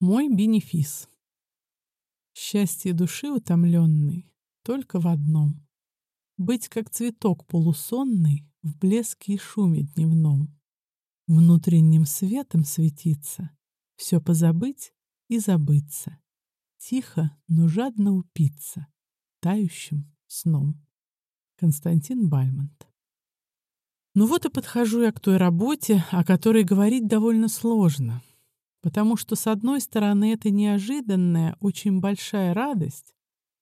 Мой бенефис. Счастье души утомленной только в одном. Быть как цветок полусонный в блеске и шуме дневном. Внутренним светом светиться, все позабыть и забыться. Тихо, но жадно упиться, тающим сном. Константин Бальмонт. Ну вот и подхожу я к той работе, о которой говорить довольно сложно. Потому что, с одной стороны, это неожиданная, очень большая радость,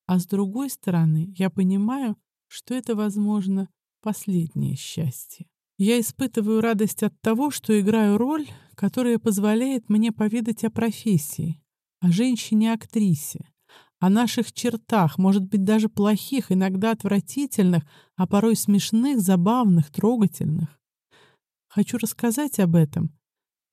а с другой стороны, я понимаю, что это, возможно, последнее счастье. Я испытываю радость от того, что играю роль, которая позволяет мне поведать о профессии, о женщине-актрисе, о наших чертах, может быть, даже плохих, иногда отвратительных, а порой смешных, забавных, трогательных. Хочу рассказать об этом,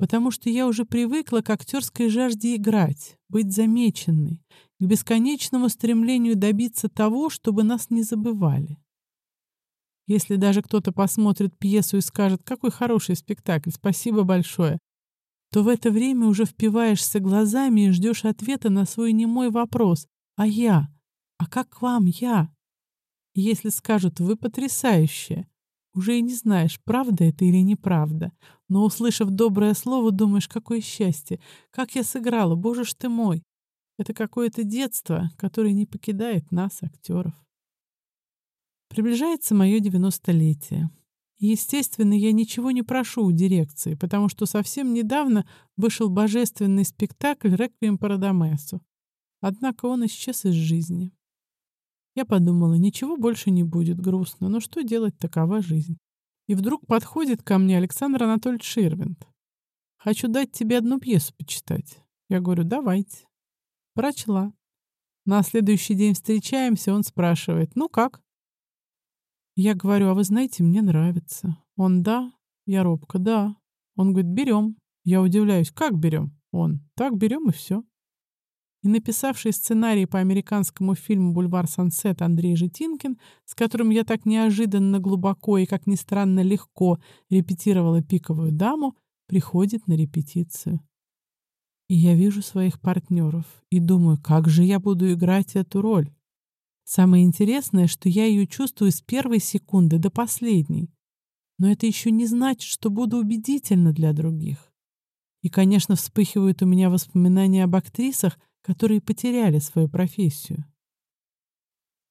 потому что я уже привыкла к актерской жажде играть, быть замеченной, к бесконечному стремлению добиться того, чтобы нас не забывали. Если даже кто-то посмотрит пьесу и скажет «какой хороший спектакль, спасибо большое», то в это время уже впиваешься глазами и ждешь ответа на свой немой вопрос «А я? А как вам я?» Если скажут «Вы потрясающие», уже и не знаешь, правда это или неправда. Но, услышав доброе слово, думаешь, какое счастье. Как я сыграла, боже ж ты мой. Это какое-то детство, которое не покидает нас, актеров. Приближается мое девяностолетие. И, естественно, я ничего не прошу у дирекции, потому что совсем недавно вышел божественный спектакль «Реквием по Радамесу». Однако он исчез из жизни. Я подумала, ничего больше не будет грустно, но что делать, такова жизнь. И вдруг подходит ко мне Александр Анатольевич Ширвинд. «Хочу дать тебе одну пьесу почитать». Я говорю, давайте. Прочла. На следующий день встречаемся, он спрашивает, ну как? Я говорю, а вы знаете, мне нравится. Он, да. Я робко, да. Он говорит, берем. Я удивляюсь, как берем? Он, так берем и все и написавший сценарий по американскому фильму «Бульвар Сансет» Андрей Житинкин, с которым я так неожиданно глубоко и, как ни странно, легко репетировала «Пиковую даму», приходит на репетицию. И я вижу своих партнеров и думаю, как же я буду играть эту роль. Самое интересное, что я ее чувствую с первой секунды до последней. Но это еще не значит, что буду убедительна для других. И, конечно, вспыхивают у меня воспоминания об актрисах, которые потеряли свою профессию.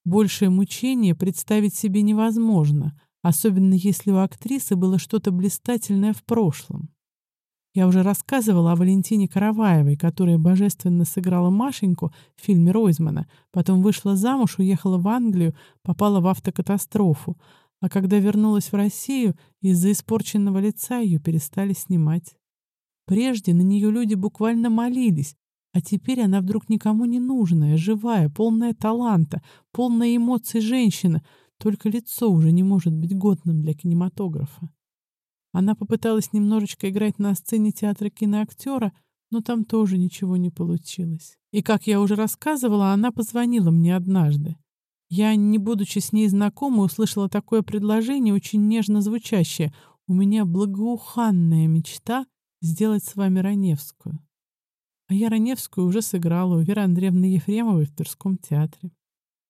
Большее мучение представить себе невозможно, особенно если у актрисы было что-то блистательное в прошлом. Я уже рассказывала о Валентине Караваевой, которая божественно сыграла Машеньку в фильме Ройзмана, потом вышла замуж, уехала в Англию, попала в автокатастрофу, а когда вернулась в Россию, из-за испорченного лица ее перестали снимать. Прежде на нее люди буквально молились, а теперь она вдруг никому не нужная, живая, полная таланта, полная эмоций женщина, только лицо уже не может быть годным для кинематографа. Она попыталась немножечко играть на сцене театра киноактера, но там тоже ничего не получилось. И, как я уже рассказывала, она позвонила мне однажды. Я, не будучи с ней знакома, услышала такое предложение, очень нежно звучащее. «У меня благоуханная мечта сделать с вами Раневскую». А я Раневскую уже сыграла у Веры Андреевны Ефремовой в Тверском театре.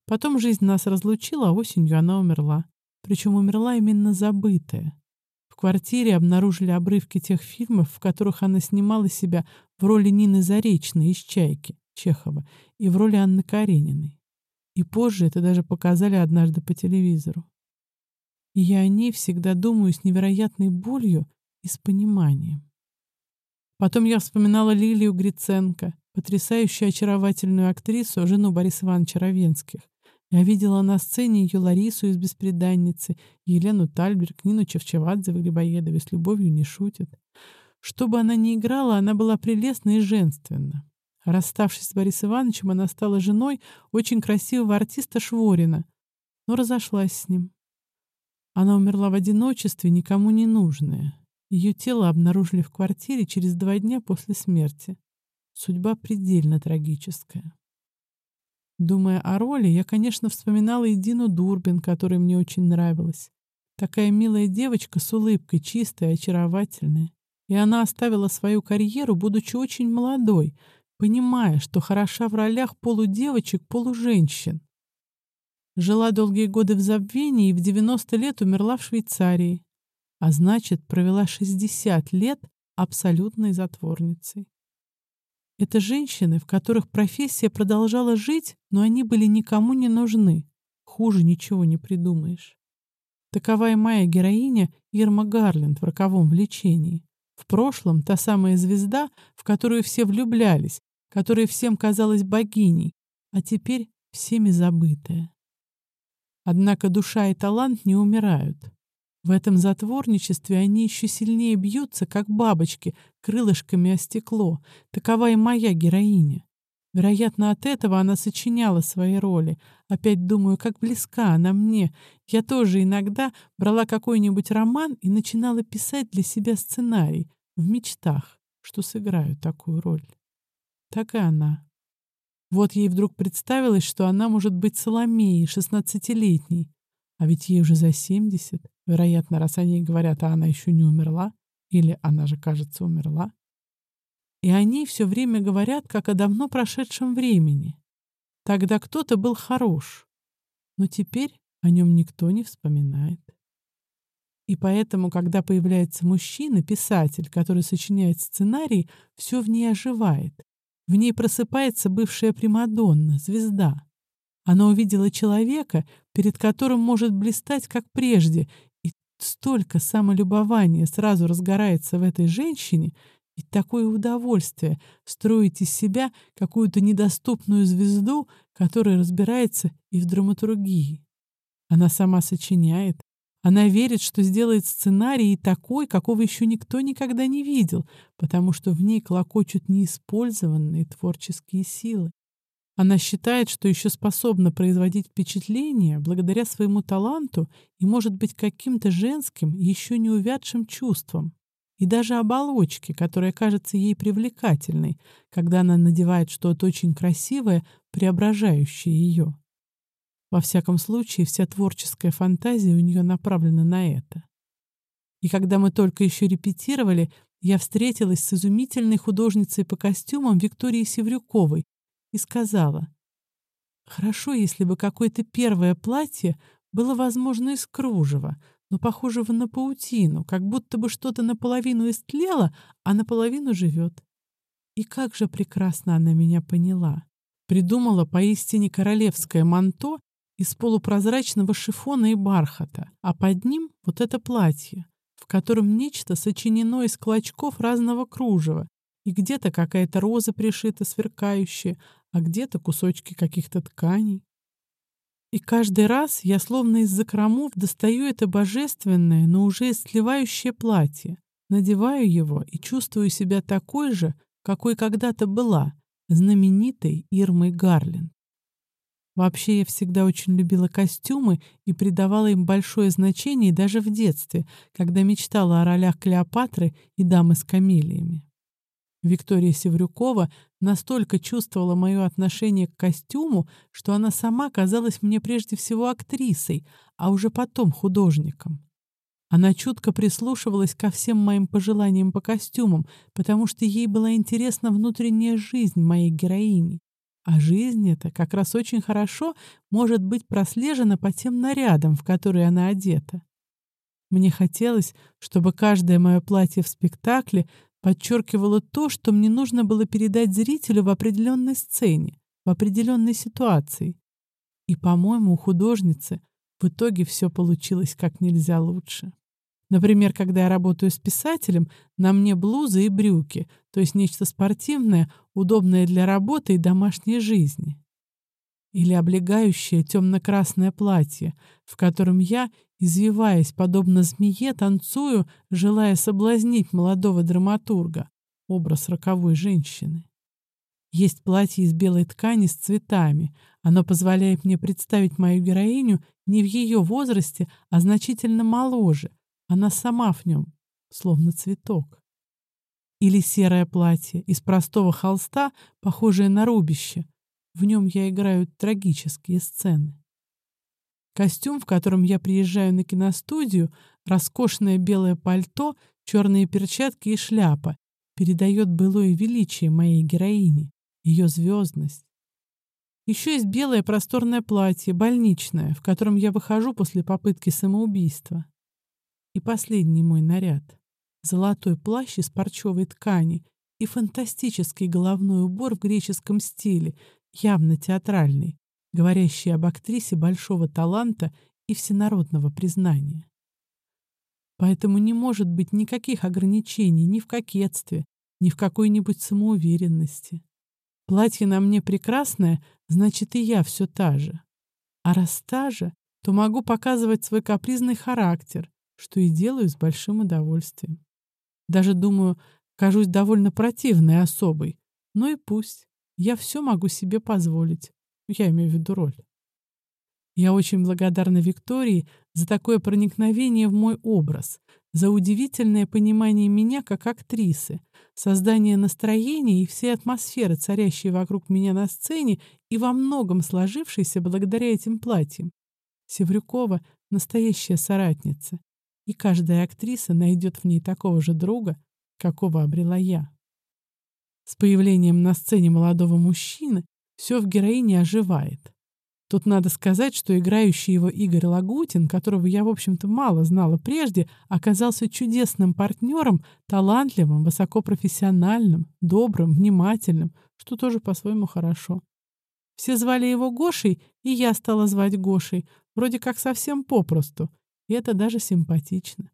Потом жизнь нас разлучила, а осенью она умерла. Причем умерла именно забытая. В квартире обнаружили обрывки тех фильмов, в которых она снимала себя в роли Нины Заречной из «Чайки» Чехова и в роли Анны Карениной. И позже это даже показали однажды по телевизору. И я о ней всегда думаю с невероятной болью и с пониманием. Потом я вспоминала Лилию Гриценко, потрясающую очаровательную актрису, жену Бориса Ивановича Равенских. Я видела на сцене ее Ларису из «Беспреданницы», Елену Тальберг, Нину Чевчевадзе в «Грибоедове» с любовью не шутит. Что бы она ни играла, она была прелестна и женственна. Расставшись с Борисом Ивановичем, она стала женой очень красивого артиста Шворина, но разошлась с ним. Она умерла в одиночестве, никому не нужная. Ее тело обнаружили в квартире через два дня после смерти. Судьба предельно трагическая. Думая о роли, я, конечно, вспоминала и Дину Дурбин, которая мне очень нравилась. Такая милая девочка с улыбкой, чистая, очаровательная. И она оставила свою карьеру, будучи очень молодой, понимая, что хороша в ролях полудевочек, полуженщин. Жила долгие годы в забвении и в 90 лет умерла в Швейцарии, а значит, провела 60 лет абсолютной затворницей. Это женщины, в которых профессия продолжала жить, но они были никому не нужны. Хуже ничего не придумаешь. Такова и моя героиня Ирма Гарленд в «Роковом влечении». В прошлом та самая звезда, в которую все влюблялись, которая всем казалась богиней, а теперь всеми забытая. Однако душа и талант не умирают. В этом затворничестве они еще сильнее бьются, как бабочки, крылышками о стекло. Такова и моя героиня. Вероятно, от этого она сочиняла свои роли. Опять думаю, как близка она мне. Я тоже иногда брала какой-нибудь роман и начинала писать для себя сценарий в мечтах, что сыграю такую роль. Так и она. Вот ей вдруг представилось, что она может быть Соломеей, шестнадцатилетней. А ведь ей уже за семьдесят. Вероятно, раз они говорят, а она еще не умерла. Или она же, кажется, умерла. И они все время говорят, как о давно прошедшем времени. Тогда кто-то был хорош. Но теперь о нем никто не вспоминает. И поэтому, когда появляется мужчина, писатель, который сочиняет сценарий, все в ней оживает. В ней просыпается бывшая Примадонна, звезда. Она увидела человека, перед которым может блистать, как прежде, столько самолюбования сразу разгорается в этой женщине, и такое удовольствие строить из себя какую-то недоступную звезду, которая разбирается и в драматургии. Она сама сочиняет, она верит, что сделает сценарий такой, какого еще никто никогда не видел, потому что в ней клокочут неиспользованные творческие силы. Она считает, что еще способна производить впечатление благодаря своему таланту и может быть каким-то женским, еще не увядшим чувством. И даже оболочке, которая кажется ей привлекательной, когда она надевает что-то очень красивое, преображающее ее. Во всяком случае, вся творческая фантазия у нее направлена на это. И когда мы только еще репетировали, я встретилась с изумительной художницей по костюмам Викторией Севрюковой и сказала, «Хорошо, если бы какое-то первое платье было, возможно, из кружева, но похожего на паутину, как будто бы что-то наполовину истлело, а наполовину живет». И как же прекрасно она меня поняла. Придумала поистине королевское манто из полупрозрачного шифона и бархата, а под ним вот это платье, в котором нечто сочинено из клочков разного кружева, и где-то какая-то роза пришита сверкающая, а где-то кусочки каких-то тканей. И каждый раз я словно из закромов достаю это божественное, но уже сливающее платье, надеваю его и чувствую себя такой же, какой когда-то была, знаменитой Ирмой Гарленд. Вообще, я всегда очень любила костюмы и придавала им большое значение даже в детстве, когда мечтала о ролях Клеопатры и дамы с камелиями. Виктория Севрюкова настолько чувствовала мое отношение к костюму, что она сама казалась мне прежде всего актрисой, а уже потом художником. Она чутко прислушивалась ко всем моим пожеланиям по костюмам, потому что ей была интересна внутренняя жизнь моей героини. А жизнь эта как раз очень хорошо может быть прослежена по тем нарядам, в которые она одета. Мне хотелось, чтобы каждое мое платье в спектакле подчеркивало то, что мне нужно было передать зрителю в определенной сцене, в определенной ситуации. И, по-моему, у художницы в итоге все получилось как нельзя лучше. Например, когда я работаю с писателем, на мне блузы и брюки, то есть нечто спортивное, удобное для работы и домашней жизни. Или облегающее темно-красное платье, в котором я, извиваясь подобно змее, танцую, желая соблазнить молодого драматурга, образ роковой женщины. Есть платье из белой ткани с цветами. Оно позволяет мне представить мою героиню не в ее возрасте, а значительно моложе — она сама в нем, словно цветок. Или серое платье из простого холста, похожее на рубище. В нем я играю трагические сцены. Костюм, в котором я приезжаю на киностудию, роскошное белое пальто, черные перчатки и шляпа, передает былое величие моей героини. ее звездность. Еще есть белое просторное платье, больничное, в котором я выхожу после попытки самоубийства. И последний мой наряд. Золотой плащ из парчевой ткани и фантастический головной убор в греческом стиле, явно театральный, говорящий об актрисе большого таланта и всенародного признания. Поэтому не может быть никаких ограничений ни в кокетстве, ни в какой-нибудь самоуверенности. Платье на мне прекрасное, значит, и я все та же. А раз та же, то могу показывать свой капризный характер, что и делаю с большим удовольствием. Даже, думаю, кажусь довольно противной особой. Но и пусть. Я все могу себе позволить. Я имею в виду роль. Я очень благодарна Виктории за такое проникновение в мой образ, за удивительное понимание меня как актрисы, создание настроения и всей атмосферы, царящей вокруг меня на сцене и во многом сложившейся благодаря этим платьям. Севрюкова — настоящая соратница, и каждая актриса найдет в ней такого же друга, какого обрела я. С появлением на сцене молодого мужчины все в героине оживает. Тут надо сказать, что играющий его Игорь Лагутин, которого я, в общем-то, мало знала прежде, оказался чудесным партнером, талантливым, высокопрофессиональным, добрым, внимательным, что тоже по-своему хорошо. Все звали его Гошей, и я стала звать Гошей, вроде как совсем попросту, и это даже симпатично.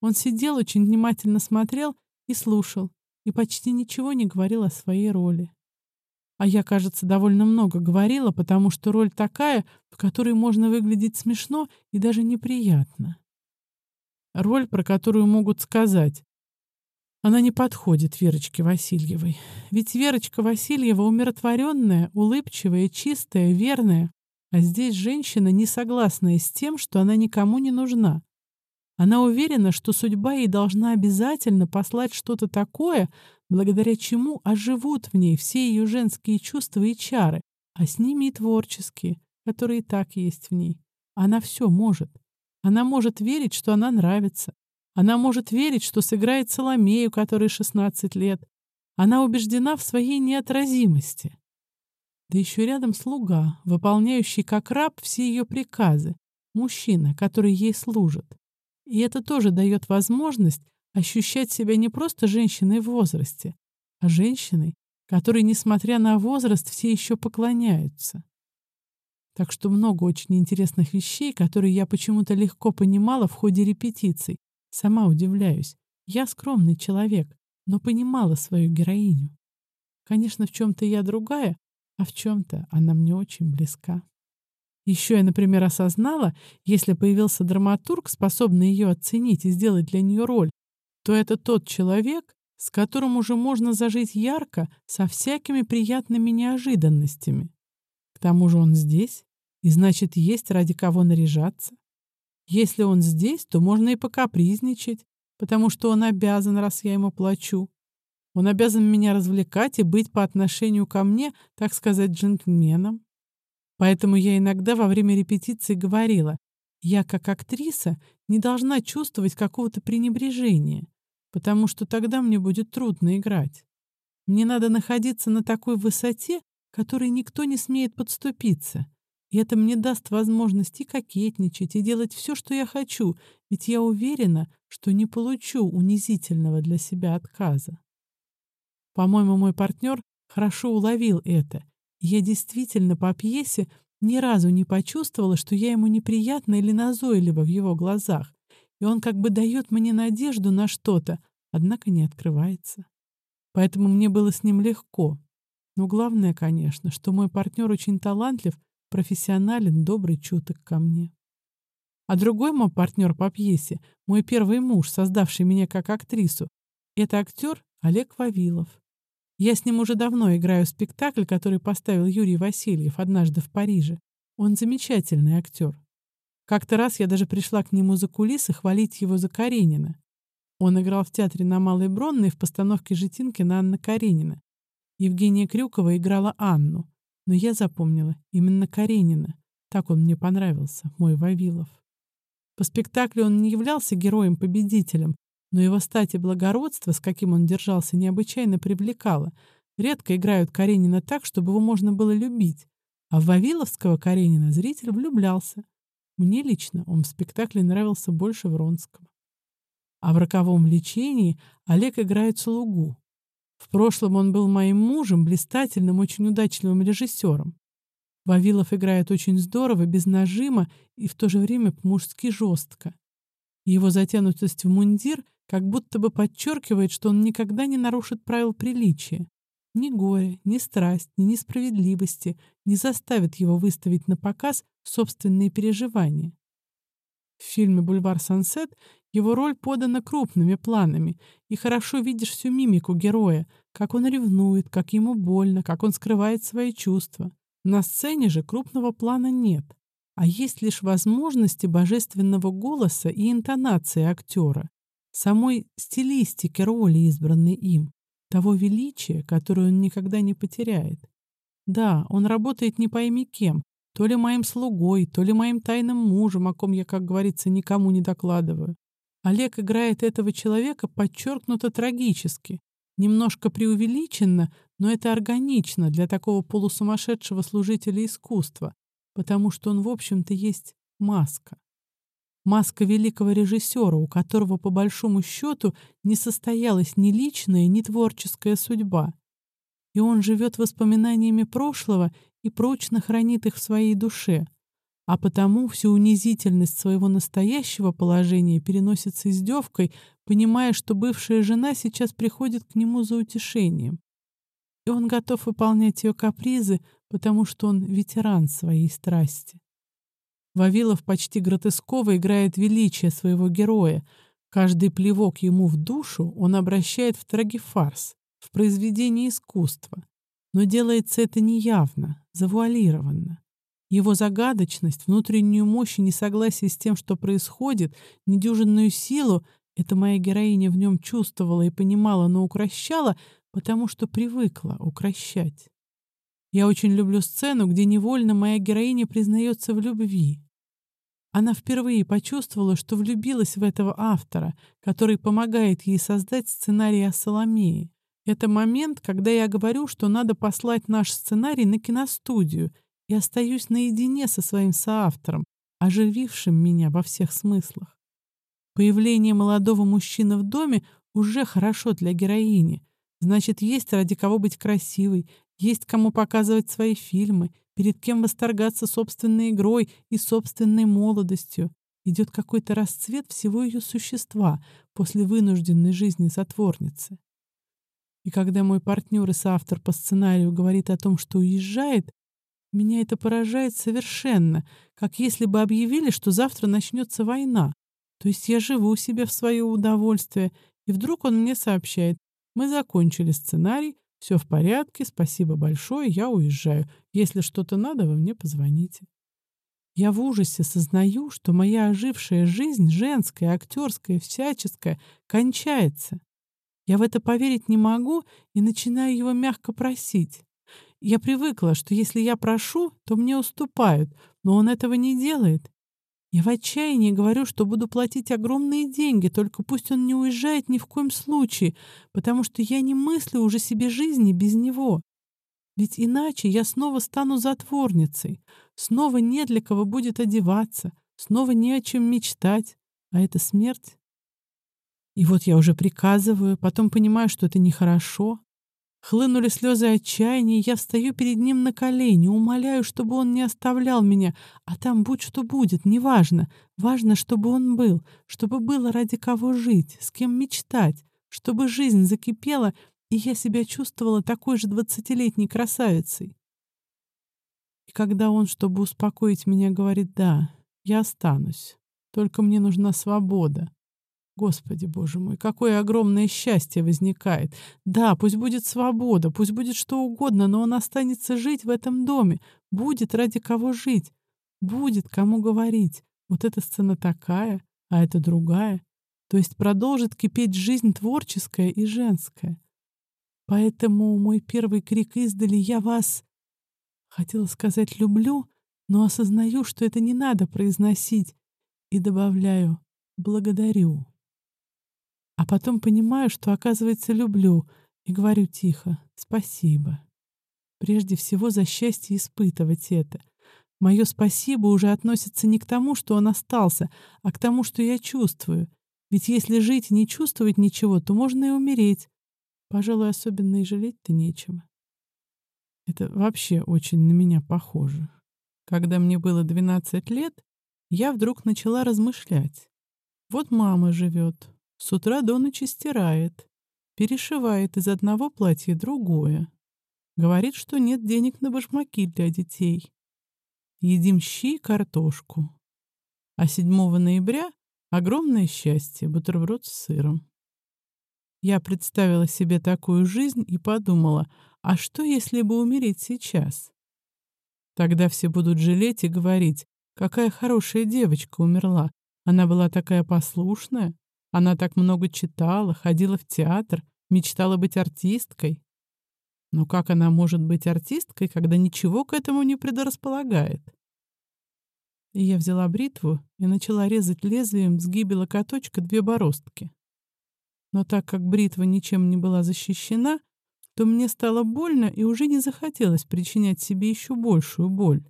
Он сидел, очень внимательно смотрел и слушал, и почти ничего не говорил о своей роли. А я, кажется, довольно много говорила, потому что роль такая, в которой можно выглядеть смешно и даже неприятно. Роль, про которую могут сказать. Она не подходит Верочке Васильевой. Ведь Верочка Васильева умиротворенная, улыбчивая, чистая, верная. А здесь женщина, не согласная с тем, что она никому не нужна. Она уверена, что судьба ей должна обязательно послать что-то такое, благодаря чему оживут в ней все ее женские чувства и чары, а с ними и творческие, которые и так есть в ней. Она все может. Она может верить, что она нравится. Она может верить, что сыграет Соломею, которой 16 лет. Она убеждена в своей неотразимости. Да еще рядом слуга, выполняющий как раб все ее приказы, мужчина, который ей служит. И это тоже дает возможность ощущать себя не просто женщиной в возрасте, а женщиной, которой, несмотря на возраст, все еще поклоняются. Так что много очень интересных вещей, которые я почему-то легко понимала в ходе репетиций. Сама удивляюсь. Я скромный человек, но понимала свою героиню. Конечно, в чем-то я другая, а в чем-то она мне очень близка. Еще я, например, осознала, если появился драматург, способный ее оценить и сделать для нее роль, то это тот человек, с которым уже можно зажить ярко, со всякими приятными неожиданностями. К тому же он здесь, и значит, есть ради кого наряжаться. Если он здесь, то можно и покапризничать, потому что он обязан, раз я ему плачу. Он обязан меня развлекать и быть по отношению ко мне, так сказать, джентльменом. Поэтому я иногда во время репетиции говорила, я, как актриса, не должна чувствовать какого-то пренебрежения потому что тогда мне будет трудно играть. Мне надо находиться на такой высоте, которой никто не смеет подступиться. И это мне даст возможность и кокетничать, и делать все, что я хочу, ведь я уверена, что не получу унизительного для себя отказа. По-моему, мой партнер хорошо уловил это, я действительно по пьесе ни разу не почувствовала, что я ему неприятна или назойлива в его глазах, и он как бы дает мне надежду на что-то, однако не открывается. Поэтому мне было с ним легко. Но главное, конечно, что мой партнер очень талантлив, профессионален, добрый, чуток ко мне. А другой мой партнер по пьесе, мой первый муж, создавший меня как актрису, это актер Олег Вавилов. Я с ним уже давно играю спектакль, который поставил Юрий Васильев однажды в Париже. Он замечательный актер. Как-то раз я даже пришла к нему за кулисы хвалить его за Каренина. Он играл в театре на Малой Бронной в постановке на Анна Каренина. Евгения Крюкова играла Анну, но я запомнила именно Каренина. Так он мне понравился, мой Вавилов. По спектаклю он не являлся героем-победителем, но его стать и благородство, с каким он держался, необычайно привлекало. Редко играют Каренина так, чтобы его можно было любить. А в Вавиловского Каренина зритель влюблялся. Мне лично он в спектакле нравился больше Вронского. А в «Роковом лечении» Олег играет слугу. В прошлом он был моим мужем, блистательным, очень удачливым режиссером. Вавилов играет очень здорово, без нажима и в то же время по-мужски жестко. Его затянутость в мундир как будто бы подчеркивает, что он никогда не нарушит правил приличия. Ни горе, ни страсть, ни несправедливости не заставят его выставить на показ собственные переживания. В фильме «Бульвар Сансет» его роль подана крупными планами, и хорошо видишь всю мимику героя, как он ревнует, как ему больно, как он скрывает свои чувства. На сцене же крупного плана нет, а есть лишь возможности божественного голоса и интонации актера, самой стилистики роли, избранной им, того величия, которое он никогда не потеряет. Да, он работает не пойми кем, то ли моим слугой, то ли моим тайным мужем, о ком я, как говорится, никому не докладываю. Олег играет этого человека подчеркнуто трагически, немножко преувеличенно, но это органично для такого полусумасшедшего служителя искусства, потому что он, в общем-то, есть маска. Маска великого режиссера, у которого, по большому счету, не состоялась ни личная, ни творческая судьба. И он живет воспоминаниями прошлого и прочно хранит их в своей душе, а потому всю унизительность своего настоящего положения переносит с издевкой, понимая, что бывшая жена сейчас приходит к нему за утешением и он готов выполнять ее капризы, потому что он ветеран своей страсти. Вавилов почти гротесково играет величие своего героя. Каждый плевок ему в душу он обращает в трагифарс, в произведение искусства. Но делается это неявно, завуалированно. Его загадочность, внутреннюю мощь и несогласие с тем, что происходит, недюжинную силу — это моя героиня в нем чувствовала и понимала, но укращала — потому что привыкла укращать. Я очень люблю сцену, где невольно моя героиня признается в любви. Она впервые почувствовала, что влюбилась в этого автора, который помогает ей создать сценарий о Соломее. Это момент, когда я говорю, что надо послать наш сценарий на киностудию и остаюсь наедине со своим соавтором, оживившим меня во всех смыслах. Появление молодого мужчины в доме уже хорошо для героини, Значит, есть ради кого быть красивой, есть кому показывать свои фильмы, перед кем восторгаться собственной игрой и собственной молодостью. Идет какой-то расцвет всего ее существа после вынужденной жизни затворницы. И когда мой партнер и соавтор по сценарию говорит о том, что уезжает, меня это поражает совершенно, как если бы объявили, что завтра начнется война. То есть я живу себе в свое удовольствие, и вдруг он мне сообщает, мы закончили сценарий, все в порядке, спасибо большое, я уезжаю. Если что-то надо, вы мне позвоните. Я в ужасе сознаю, что моя ожившая жизнь, женская, актерская, всяческая, кончается. Я в это поверить не могу и начинаю его мягко просить. Я привыкла, что если я прошу, то мне уступают, но он этого не делает. Я в отчаянии говорю, что буду платить огромные деньги, только пусть он не уезжает ни в коем случае, потому что я не мыслю уже себе жизни без него. Ведь иначе я снова стану затворницей, снова не для кого будет одеваться, снова не о чем мечтать, а это смерть. И вот я уже приказываю, потом понимаю, что это нехорошо, Хлынули слезы отчаяния, я встаю перед ним на колени, умоляю, чтобы он не оставлял меня, а там будь что будет, неважно. Важно, чтобы он был, чтобы было ради кого жить, с кем мечтать, чтобы жизнь закипела, и я себя чувствовала такой же двадцатилетней красавицей. И когда он, чтобы успокоить меня, говорит «да, я останусь, только мне нужна свобода», Господи, Боже мой, какое огромное счастье возникает. Да, пусть будет свобода, пусть будет что угодно, но он останется жить в этом доме. Будет ради кого жить. Будет кому говорить. Вот эта сцена такая, а это другая. То есть продолжит кипеть жизнь творческая и женская. Поэтому мой первый крик издали «Я вас...» Хотела сказать «люблю», но осознаю, что это не надо произносить, и добавляю «благодарю». А потом понимаю, что, оказывается, люблю. И говорю тихо «спасибо». Прежде всего за счастье испытывать это. Мое спасибо уже относится не к тому, что он остался, а к тому, что я чувствую. Ведь если жить и не чувствовать ничего, то можно и умереть. Пожалуй, особенно и жалеть-то нечего. Это вообще очень на меня похоже. Когда мне было 12 лет, я вдруг начала размышлять. Вот мама живет, с утра до ночи стирает, перешивает из одного платья другое. Говорит, что нет денег на башмаки для детей. Едим щи и картошку. А 7 ноября огромное счастье — бутерброд с сыром. Я представила себе такую жизнь и подумала, а что, если бы умереть сейчас? Тогда все будут жалеть и говорить, какая хорошая девочка умерла. Она была такая послушная, она так много читала, ходила в театр, мечтала быть артисткой. Но как она может быть артисткой, когда ничего к этому не предрасполагает? И я взяла бритву и начала резать лезвием сгибе локоточка две бороздки. Но так как бритва ничем не была защищена, то мне стало больно и уже не захотелось причинять себе еще большую боль.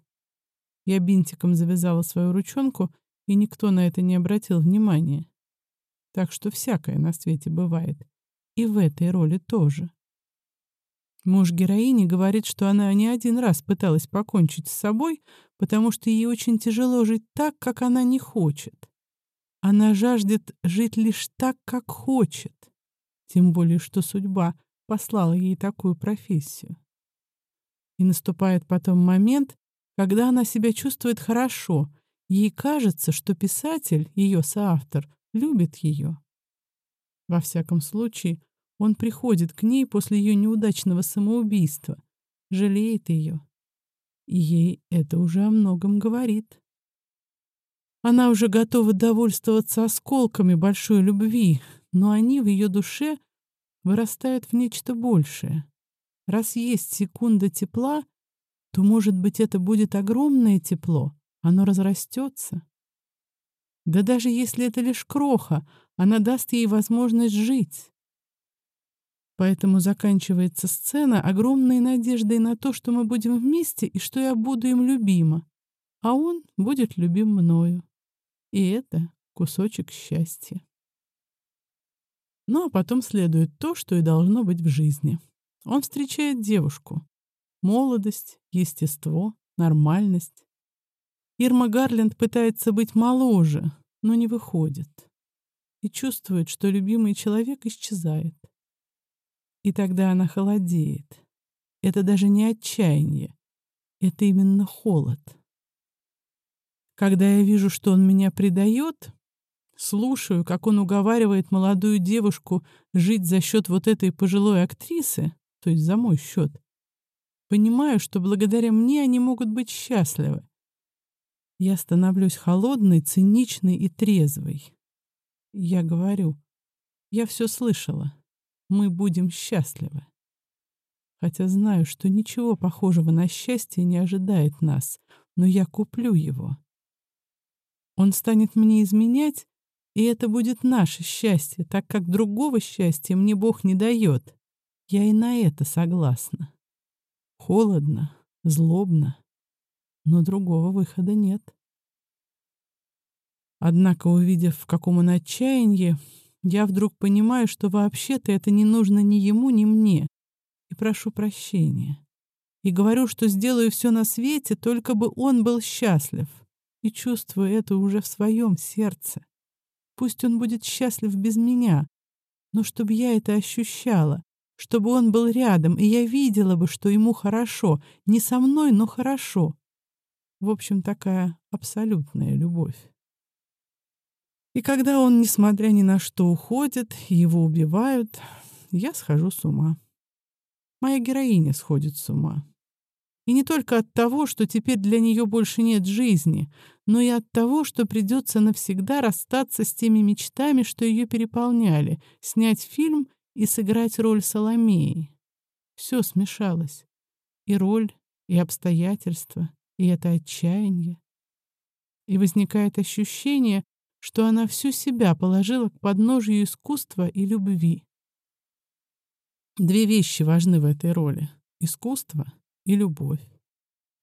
Я бинтиком завязала свою ручонку, и никто на это не обратил внимания. Так что всякое на свете бывает. И в этой роли тоже. Муж героини говорит, что она не один раз пыталась покончить с собой, потому что ей очень тяжело жить так, как она не хочет. Она жаждет жить лишь так, как хочет. Тем более, что судьба послала ей такую профессию. И наступает потом момент, когда она себя чувствует хорошо. Ей кажется, что писатель, ее соавтор, любит ее. Во всяком случае, он приходит к ней после ее неудачного самоубийства, жалеет ее. И ей это уже о многом говорит. Она уже готова довольствоваться осколками большой любви, но они в ее душе вырастают в нечто большее. Раз есть секунда тепла, то, может быть, это будет огромное тепло, оно разрастется. Да даже если это лишь кроха, она даст ей возможность жить. Поэтому заканчивается сцена огромной надеждой на то, что мы будем вместе и что я буду им любима, а он будет любим мною. И это кусочек счастья. Ну а потом следует то, что и должно быть в жизни. Он встречает девушку. Молодость, естество, нормальность. Ирма Гарленд пытается быть моложе, но не выходит. И чувствует, что любимый человек исчезает. И тогда она холодеет. Это даже не отчаяние. Это именно холод. Когда я вижу, что он меня предает, Слушаю, как он уговаривает молодую девушку жить за счет вот этой пожилой актрисы, то есть за мой счет. Понимаю, что благодаря мне они могут быть счастливы. Я становлюсь холодной, циничной и трезвой. Я говорю, я все слышала. Мы будем счастливы. Хотя знаю, что ничего похожего на счастье не ожидает нас, но я куплю его. Он станет мне изменять, и это будет наше счастье, так как другого счастья мне Бог не дает. Я и на это согласна. Холодно, злобно, но другого выхода нет. Однако, увидев, в каком он отчаянии, я вдруг понимаю, что вообще-то это не нужно ни ему, ни мне, и прошу прощения. И говорю, что сделаю все на свете, только бы он был счастлив, и чувствую это уже в своем сердце. Пусть он будет счастлив без меня, но чтобы я это ощущала, чтобы он был рядом, и я видела бы, что ему хорошо, не со мной, но хорошо. В общем, такая абсолютная любовь. И когда он, несмотря ни на что, уходит, его убивают, я схожу с ума. Моя героиня сходит с ума. И не только от того, что теперь для нее больше нет жизни, но и от того, что придется навсегда расстаться с теми мечтами, что ее переполняли, снять фильм и сыграть роль Соломеи. Все смешалось. И роль, и обстоятельства, и это отчаяние. И возникает ощущение, что она всю себя положила к подножию искусства и любви. Две вещи важны в этой роли — искусство и любовь.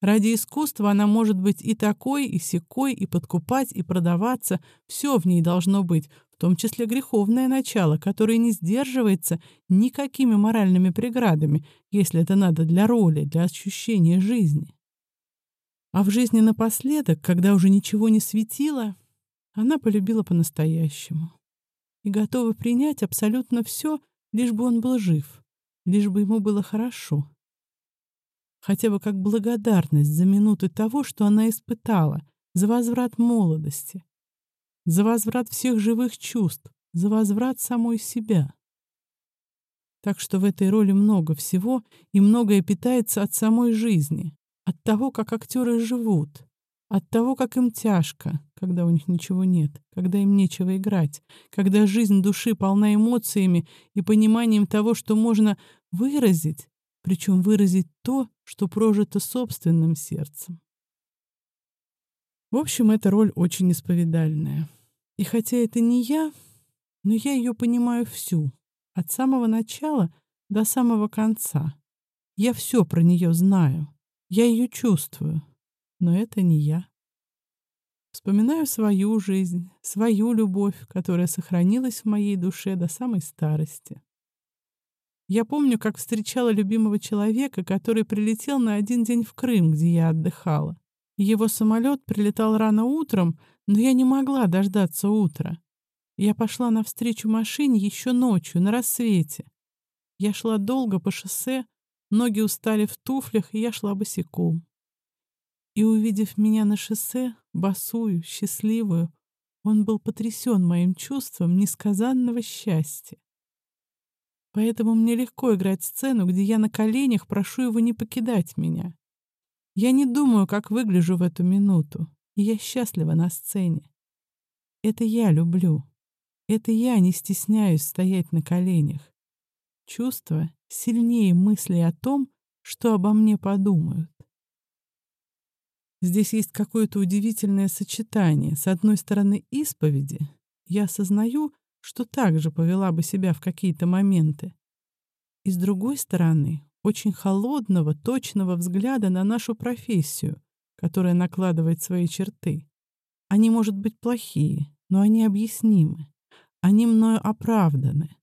Ради искусства она может быть и такой, и секой, и подкупать, и продаваться. Все в ней должно быть, в том числе греховное начало, которое не сдерживается никакими моральными преградами, если это надо для роли, для ощущения жизни. А в жизни напоследок, когда уже ничего не светило, она полюбила по-настоящему и готова принять абсолютно все, лишь бы он был жив, лишь бы ему было хорошо. Хотя бы как благодарность за минуты того, что она испытала, за возврат молодости, за возврат всех живых чувств, за возврат самой себя. Так что в этой роли много всего, и многое питается от самой жизни от того, как актеры живут, от того, как им тяжко, когда у них ничего нет, когда им нечего играть, когда жизнь души полна эмоциями и пониманием того, что можно выразить, причем выразить то, что прожито собственным сердцем. В общем, эта роль очень исповедальная. И хотя это не я, но я ее понимаю всю, от самого начала до самого конца. Я все про нее знаю. Я ее чувствую, но это не я. Вспоминаю свою жизнь, свою любовь, которая сохранилась в моей душе до самой старости. Я помню, как встречала любимого человека, который прилетел на один день в Крым, где я отдыхала. Его самолет прилетал рано утром, но я не могла дождаться утра. Я пошла навстречу машине еще ночью, на рассвете. Я шла долго по шоссе, Ноги устали в туфлях, и я шла босиком. И, увидев меня на шоссе, босую, счастливую, он был потрясен моим чувством несказанного счастья. Поэтому мне легко играть сцену, где я на коленях прошу его не покидать меня. Я не думаю, как выгляжу в эту минуту, и я счастлива на сцене. Это я люблю. Это я не стесняюсь стоять на коленях. Чувство сильнее мысли о том, что обо мне подумают. Здесь есть какое-то удивительное сочетание. С одной стороны, исповеди. Я осознаю, что так же повела бы себя в какие-то моменты. И с другой стороны, очень холодного, точного взгляда на нашу профессию, которая накладывает свои черты. Они, может быть, плохие, но они объяснимы. Они мною оправданы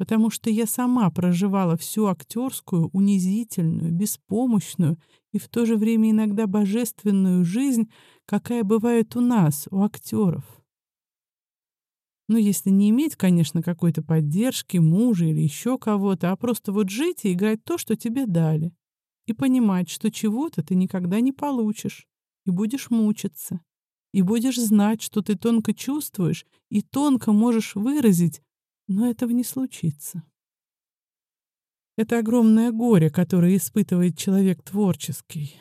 потому что я сама проживала всю актерскую, унизительную, беспомощную и в то же время иногда божественную жизнь, какая бывает у нас, у актеров. Ну, если не иметь, конечно, какой-то поддержки, мужа или еще кого-то, а просто вот жить и играть то, что тебе дали. И понимать, что чего-то ты никогда не получишь, и будешь мучиться. И будешь знать, что ты тонко чувствуешь и тонко можешь выразить, но этого не случится. Это огромное горе, которое испытывает человек творческий.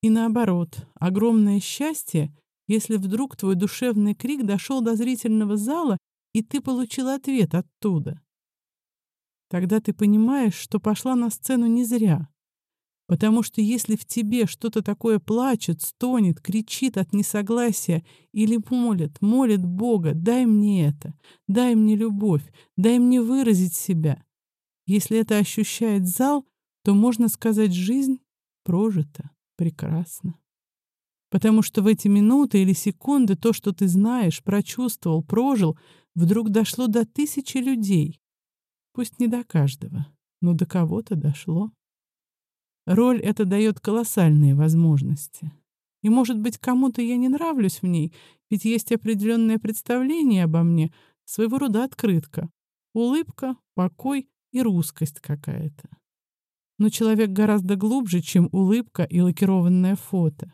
И наоборот, огромное счастье, если вдруг твой душевный крик дошел до зрительного зала, и ты получил ответ оттуда. Тогда ты понимаешь, что пошла на сцену не зря. Потому что если в тебе что-то такое плачет, стонет, кричит от несогласия или молит, молит Бога, дай мне это, дай мне любовь, дай мне выразить себя. Если это ощущает зал, то можно сказать, жизнь прожита прекрасно. Потому что в эти минуты или секунды то, что ты знаешь, прочувствовал, прожил, вдруг дошло до тысячи людей. Пусть не до каждого, но до кого-то дошло. Роль эта дает колоссальные возможности. И, может быть, кому-то я не нравлюсь в ней, ведь есть определенное представление обо мне, своего рода открытка. Улыбка, покой и русскость какая-то. Но человек гораздо глубже, чем улыбка и лакированное фото.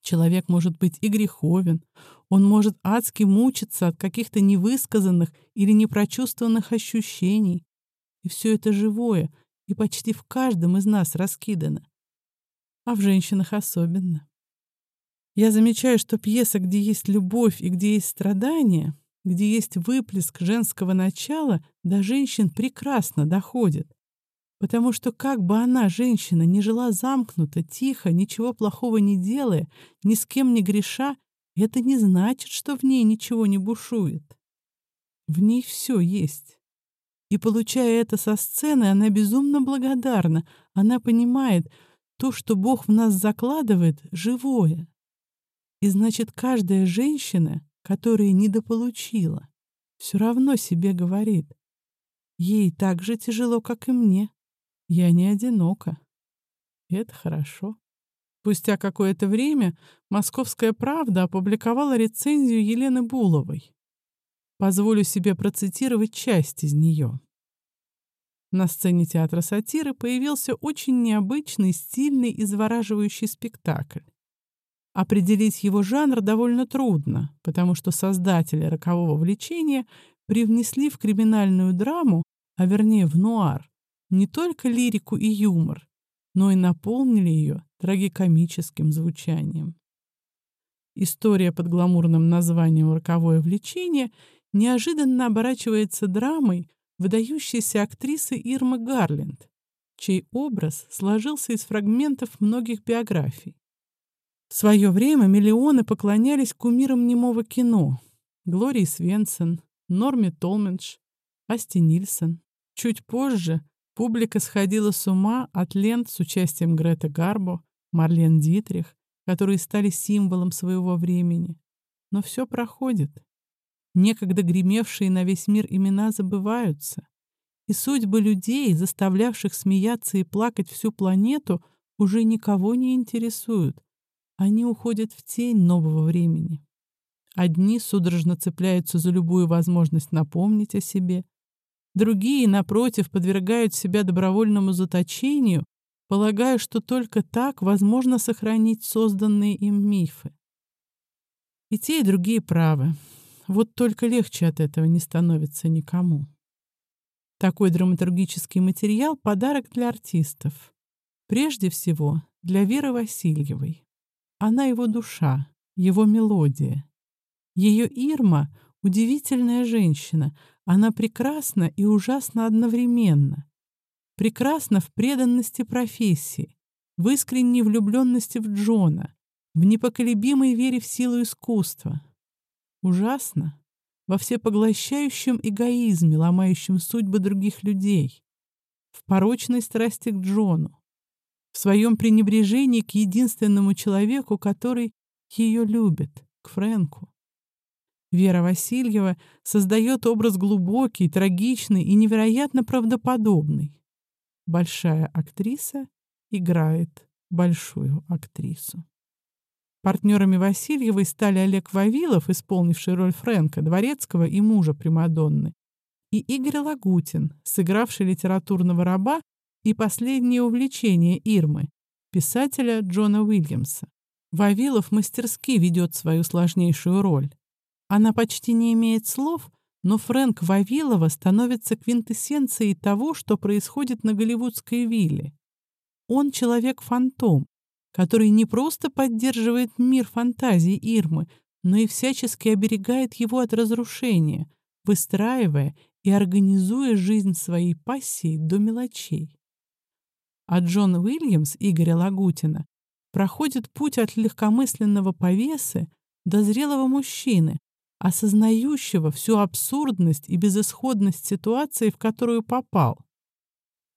Человек может быть и греховен, он может адски мучиться от каких-то невысказанных или непрочувствованных ощущений. И все это живое — и почти в каждом из нас раскидано. А в женщинах особенно. Я замечаю, что пьеса, где есть любовь и где есть страдания, где есть выплеск женского начала, до женщин прекрасно доходит. Потому что как бы она, женщина, не жила замкнуто, тихо, ничего плохого не делая, ни с кем не греша, это не значит, что в ней ничего не бушует. В ней все есть. И, получая это со сцены, она безумно благодарна. Она понимает, то, что Бог в нас закладывает, живое. И значит, каждая женщина, которая недополучила, все равно себе говорит, ей так же тяжело, как и мне. Я не одинока. И это хорошо. Спустя какое-то время «Московская правда» опубликовала рецензию Елены Буловой. Позволю себе процитировать часть из нее. На сцене театра сатиры появился очень необычный, стильный и завораживающий спектакль. Определить его жанр довольно трудно, потому что создатели «Рокового влечения» привнесли в криминальную драму, а вернее в нуар, не только лирику и юмор, но и наполнили ее трагикомическим звучанием. История под гламурным названием «Роковое влечение» неожиданно оборачивается драмой выдающейся актрисы Ирмы Гарленд, чей образ сложился из фрагментов многих биографий. В свое время миллионы поклонялись кумирам немого кино Глории Свенсон, Норме Толмендж, Асти Нильсон. Чуть позже публика сходила с ума от лент с участием Грета Гарбо, Марлен Дитрих, которые стали символом своего времени. Но все проходит. Некогда гремевшие на весь мир имена забываются. И судьбы людей, заставлявших смеяться и плакать всю планету, уже никого не интересуют. Они уходят в тень нового времени. Одни судорожно цепляются за любую возможность напомнить о себе. Другие, напротив, подвергают себя добровольному заточению, полагая, что только так возможно сохранить созданные им мифы. И те, и другие правы. Вот только легче от этого не становится никому. Такой драматургический материал — подарок для артистов. Прежде всего, для Веры Васильевой. Она его душа, его мелодия. Ее Ирма — удивительная женщина. Она прекрасна и ужасна одновременно. Прекрасна в преданности профессии, в искренней влюбленности в Джона, в непоколебимой вере в силу искусства. Ужасно во всепоглощающем эгоизме, ломающем судьбы других людей, в порочной страсти к Джону, в своем пренебрежении к единственному человеку, который ее любит, к Фрэнку. Вера Васильева создает образ глубокий, трагичный и невероятно правдоподобный. Большая актриса играет большую актрису. Партнерами Васильевой стали Олег Вавилов, исполнивший роль Фрэнка, дворецкого и мужа Примадонны, и Игорь Лагутин, сыгравший литературного раба и последнее увлечение Ирмы, писателя Джона Уильямса. Вавилов мастерски ведет свою сложнейшую роль. Она почти не имеет слов, но Фрэнк Вавилова становится квинтэссенцией того, что происходит на голливудской вилле. Он человек-фантом, который не просто поддерживает мир фантазий Ирмы, но и всячески оберегает его от разрушения, выстраивая и организуя жизнь своей пассии до мелочей. А Джон Уильямс Игоря Лагутина проходит путь от легкомысленного повесы до зрелого мужчины, осознающего всю абсурдность и безысходность ситуации, в которую попал.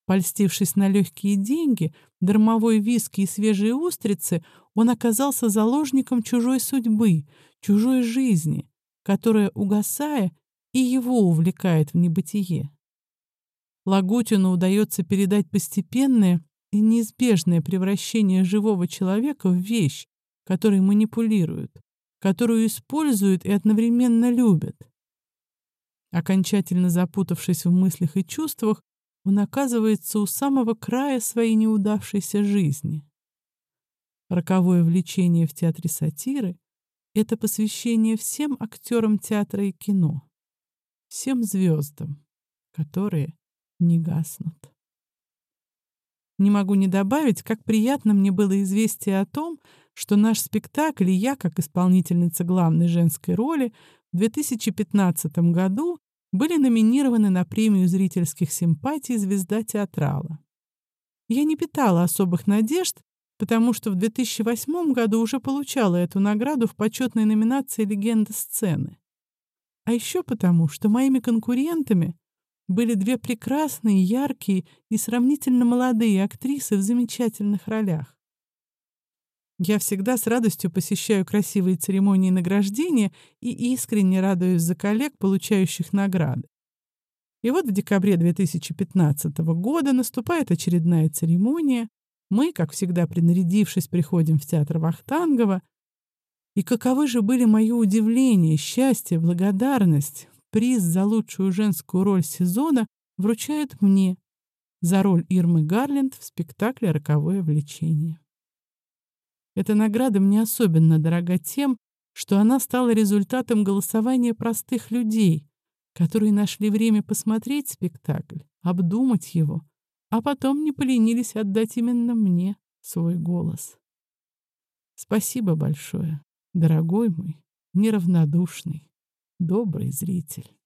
Польстившись на легкие деньги, дармовой виски и свежие устрицы, он оказался заложником чужой судьбы, чужой жизни, которая, угасая, и его увлекает в небытие. Лагутину удается передать постепенное и неизбежное превращение живого человека в вещь, которой манипулируют, которую используют и одновременно любят. Окончательно запутавшись в мыслях и чувствах, он оказывается у самого края своей неудавшейся жизни. Роковое влечение в театре сатиры — это посвящение всем актерам театра и кино, всем звездам, которые не гаснут. Не могу не добавить, как приятно мне было известие о том, что наш спектакль и я, как исполнительница главной женской роли, в 2015 году были номинированы на премию зрительских симпатий «Звезда театрала». Я не питала особых надежд, потому что в 2008 году уже получала эту награду в почетной номинации «Легенда сцены». А еще потому, что моими конкурентами были две прекрасные, яркие и сравнительно молодые актрисы в замечательных ролях. Я всегда с радостью посещаю красивые церемонии награждения и искренне радуюсь за коллег, получающих награды. И вот в декабре 2015 года наступает очередная церемония. Мы, как всегда принарядившись, приходим в театр Вахтангова. И каковы же были мои удивление, счастье, благодарность. Приз за лучшую женскую роль сезона вручают мне за роль Ирмы Гарленд в спектакле «Роковое влечение». Эта награда мне особенно дорога тем, что она стала результатом голосования простых людей, которые нашли время посмотреть спектакль, обдумать его, а потом не поленились отдать именно мне свой голос. Спасибо большое, дорогой мой, неравнодушный, добрый зритель.